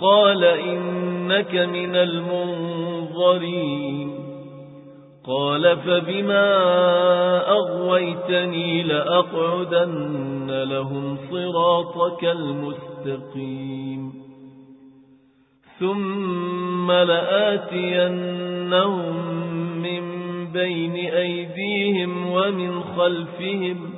قال إنك من المنظرين. قال فبما أغويتني لأقعدن لهم صراطك المستقيم. ثم لآتينهم من بين أيديهم ومن خلفهم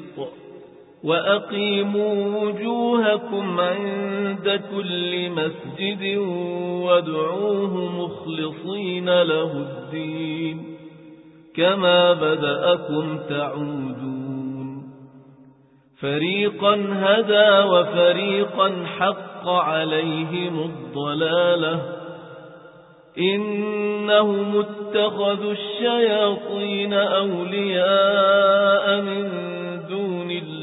وأقيموا وجوهكم عند كل مسجد وادعوه مخلصين له الدين كما بدأكم تعودون. فريقا هدى وفريقا حق عليهم الضلالة. إنهم اتخذوا الشياطين أولياء من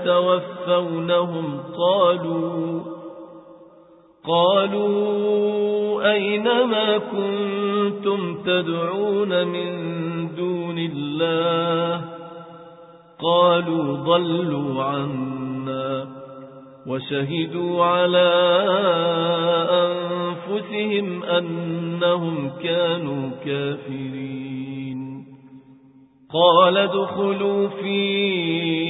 يتوفونهم قالوا قالوا أينما كنتم تدعون من دون الله قالوا ضلوا عنا وشهدوا على أنفسهم أنهم كانوا كافرين قال ادخلوا في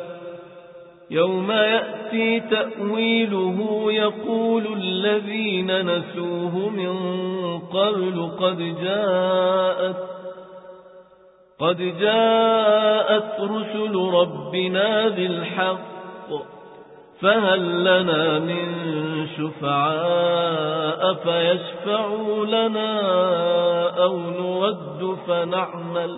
يوم يأتي تأويله يقول الذين نسوه من قبل قد جاءت قد جاءت رسل ربنا بالحق فهل لنا من شفعاء فيشفعوا لنا أو نرد فنعمل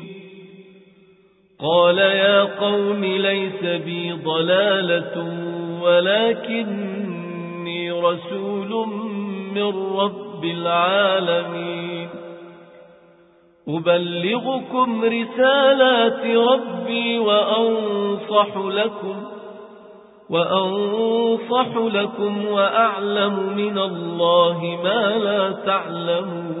قال يا قوم ليس بي ضلالة ولكني رسول من رب العالمين. أبلغكم رسالات ربي وأنصح لكم وأنصح لكم وأعلم من الله ما لا تعلمون.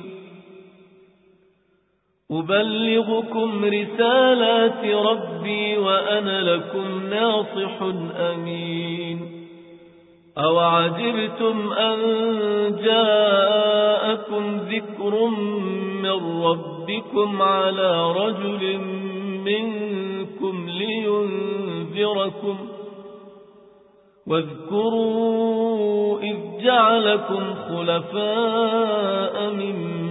أبلغكم رسالات ربي وأنا لكم ناصح أمين. أو عجبتم أن جاءكم ذكر من ربكم على رجل منكم لينذركم. واذكروا إذ جعلكم خلفاء من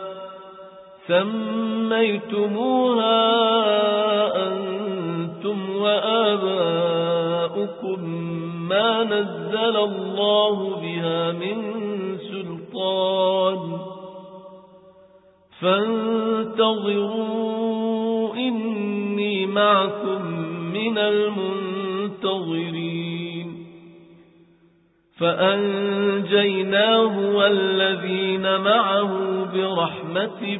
سميتموها أنتم وآباؤكم ما نزل الله بها من سلطان فانتظروا إني معكم من المنتظرين فأنجيناه والذين معه برحمة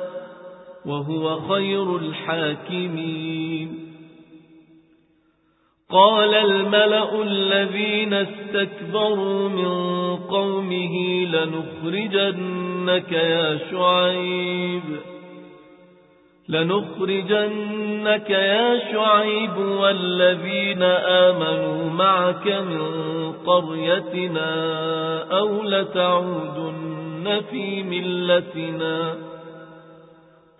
وهو خير الحاكمين. قال الملأ الذين استكبروا من قومه لنخرجنك يا شعيب. لنخرجنك يا شعيب والذين آمنوا معك من قريتنا أو لتعودن في ملتنا.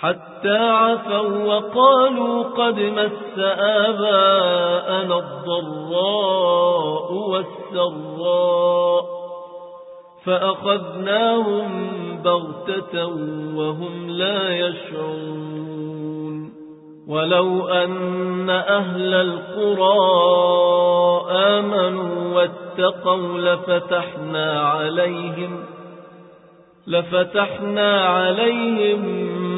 حتى عفوا وقالوا قد مس آباءنا الضراء والسراء فأخذناهم بغتة وهم لا يشعرون ولو أن أهل القرى آمنوا واتقوا لفتحنا عليهم لفتحنا عليهم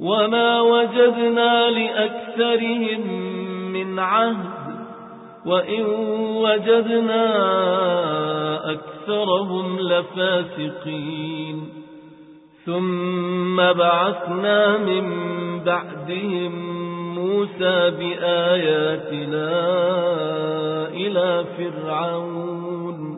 وما وجدنا لأكثرهم من عهد وإن وجدنا أكثرهم لفاسقين ثم بعثنا من بعدهم موسى بآياتنا إلى فرعون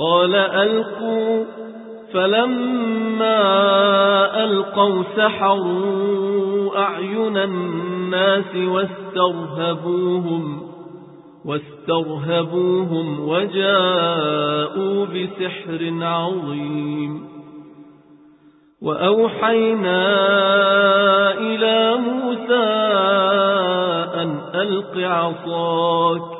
قال ألقوا فلما ألقوا سحروا أعين الناس واسترهبوهم واسترهبوهم وجاءوا بسحر عظيم وأوحينا إلى موسى أن ألق عصاك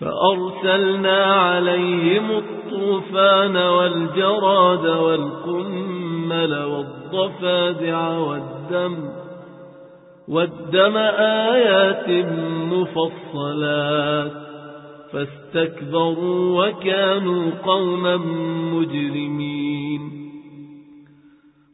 فأرسلنا عليهم الطوفان والجراد والقمل والضفادع والدم والدم آيات مفصلات فاستكبروا وكانوا قوما مجرمين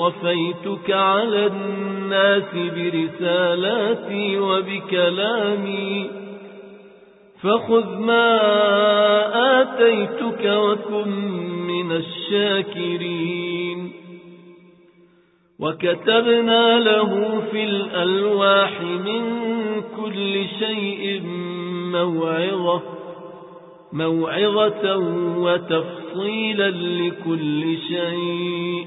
اصطفيتك على الناس برسالاتي وبكلامي فخذ ما آتيتك وكن من الشاكرين وكتبنا له في الألواح من كل شيء موعظة موعظة وتفصيلا لكل شيء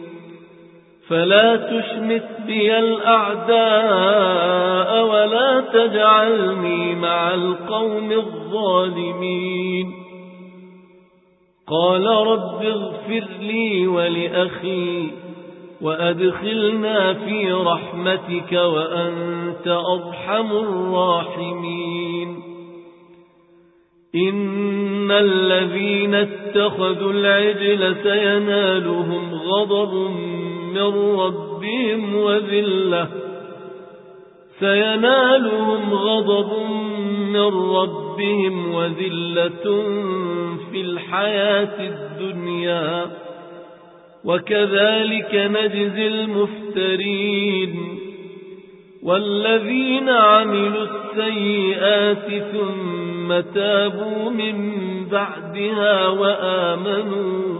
فلا تشمت بي الأعداء ولا تجعلني مع القوم الظالمين. قال رب اغفر لي ولأخي وأدخلنا في رحمتك وأنت أرحم الراحمين. إن الذين اتخذوا العجل سينالهم غضب من ربهم وذلة. سينالهم غضب من ربهم وذلة في الحياة الدنيا. وكذلك نجزي المفترين. والذين عملوا السيئات ثم تابوا من بعدها وآمنوا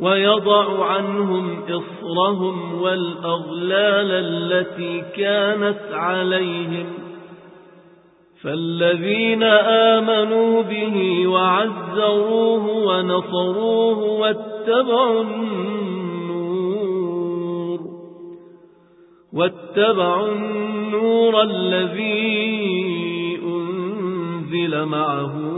ويضع عنهم إصرهم والأغلال التي كانت عليهم فالذين آمنوا به وعزروه ونصروه واتبعوا النور واتبعوا النور الذي أنزل معه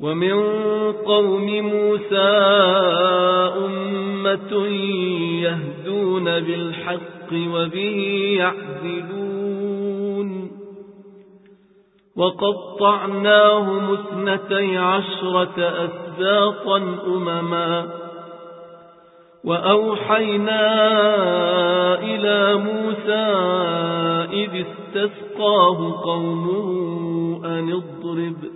ومن قوم موسى أمة يهدون بالحق وبه يعدلون. وقطعناهم اثنتي عشرة أسباطا أمما. وأوحينا إلى موسى إذ استسقاه قومه أن اضرب.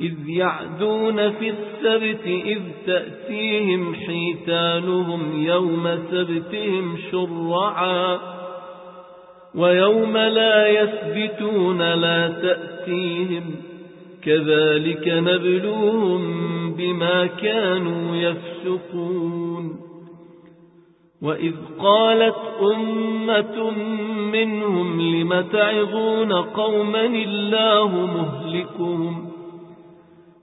إذ يعدون في السبت إذ تأتيهم حيتانهم يوم سبتهم شرعا ويوم لا يثبتون لا تأتيهم كذلك نبلوهم بما كانوا يفسقون وإذ قالت أمة منهم لم تعظون قوما الله مهلكهم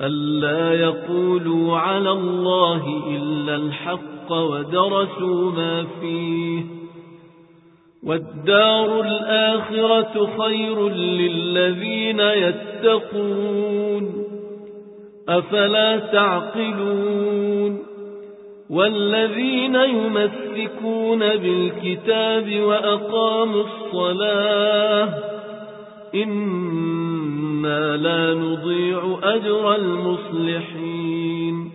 ألا يقولوا على الله إلا الحق ودرسوا ما فيه والدار الآخرة خير للذين يتقون أفلا تعقلون والذين يمسكون بالكتاب وأقاموا الصلاة إنا لا نضيع أجر المصلحين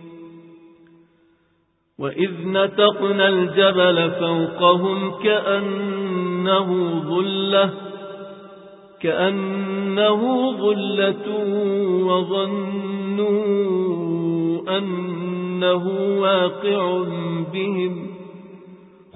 وإذ نتقنا الجبل فوقهم كأنه ظلة كأنه ظلة وظنوا أنه واقع بهم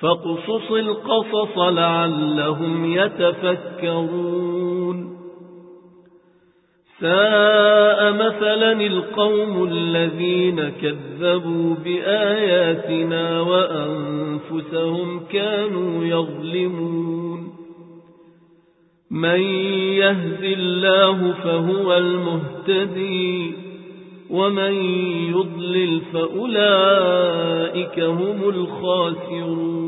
فاقصص القصص لعلهم يتفكرون. ساء مثلا القوم الذين كذبوا بآياتنا وأنفسهم كانوا يظلمون. من يهد الله فهو المهتدي ومن يضلل فأولئك هم الخاسرون.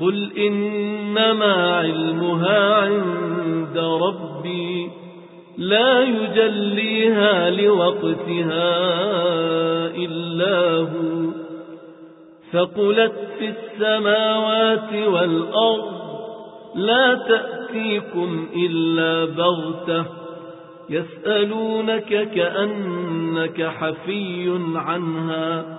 قل إنما علمها عند ربي لا يجليها لوقتها إلا هو فقلت في السماوات والأرض لا تأتيكم إلا بغتة يسألونك كأنك حفي عنها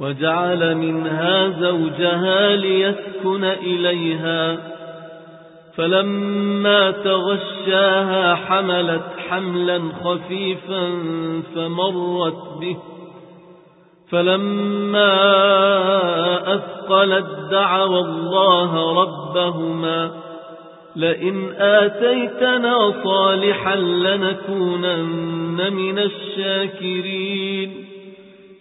وجعل منها زوجها ليسكن إليها. فلما تغشاها حملت حملا خفيفا فمرت به. فلما أثقلت دعوى الله ربهما. لئن آتيتنا صالحا لنكونن من الشاكرين.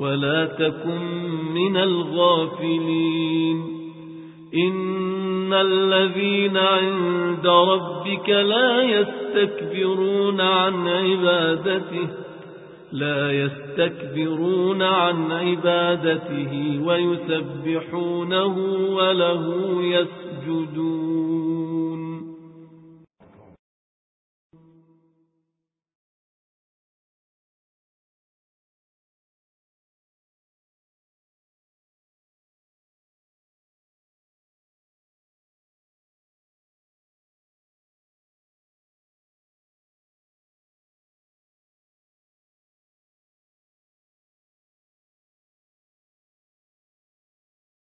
ولا تكن من الغافلين. إن الذين عند ربك لا يستكبرون عن عبادته لا يستكبرون عن عبادته ويسبحونه وله يسجدون.